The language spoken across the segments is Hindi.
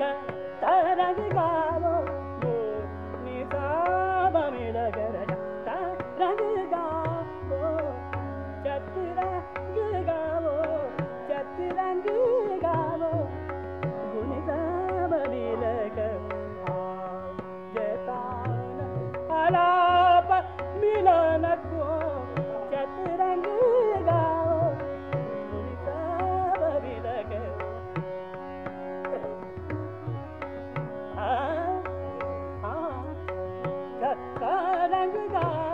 रङ्ग रंगदार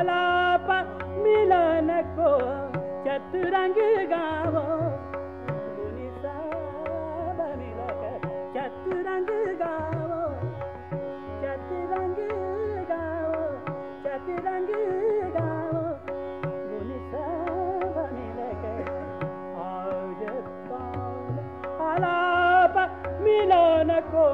आलाप मिलनको चतुरङ्ग गावो चतुरङ्ग गावो चतुरङ्ग गावो चतुरङ्ग गावो आलाप मिलनको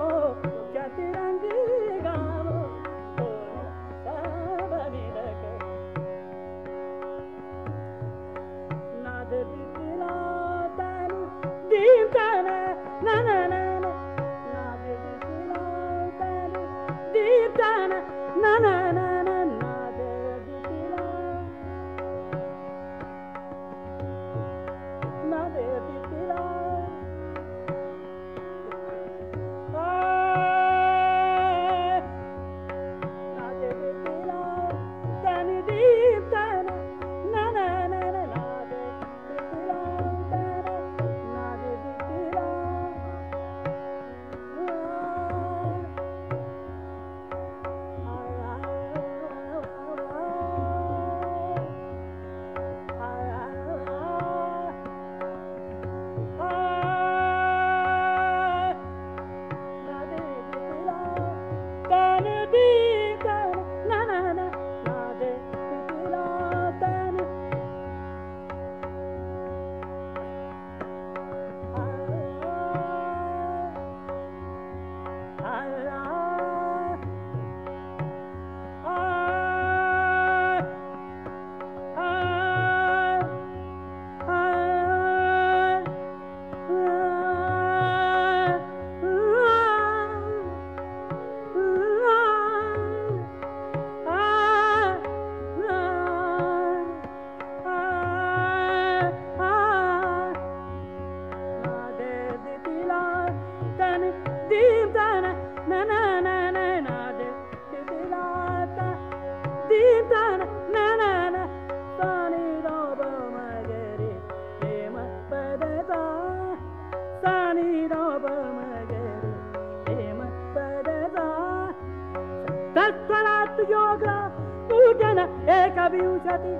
विंशति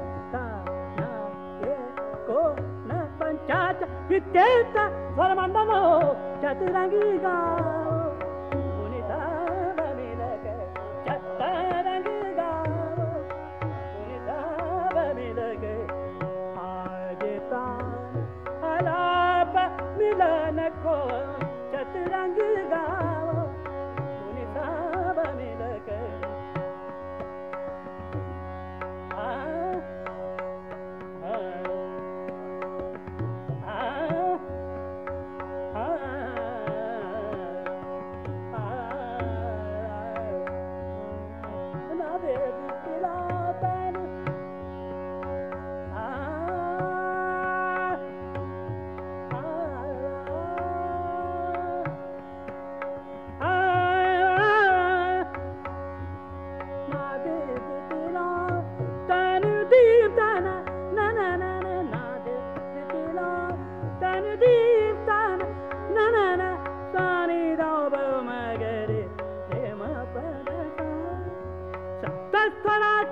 को न पञ्चाशत् विद्येत धर्मांधनो चतुरंगी का